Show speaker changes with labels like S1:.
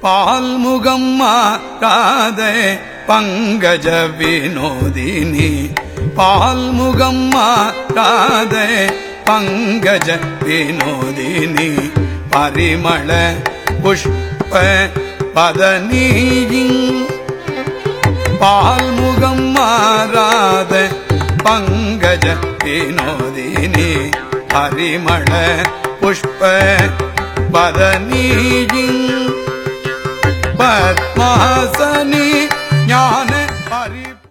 S1: பால்முகம் மாறாதே பங்கஜ வினோதினி. பால்முகம் மாறாதே பங்கஜ வினோதினி. பரிமள புஷ்ப பதனீயின் பால்முகம் மாறாத பங்கஜ வினோதினி. பரிமள புஷ்ப பதனீயின் பத்மாசனி ஞான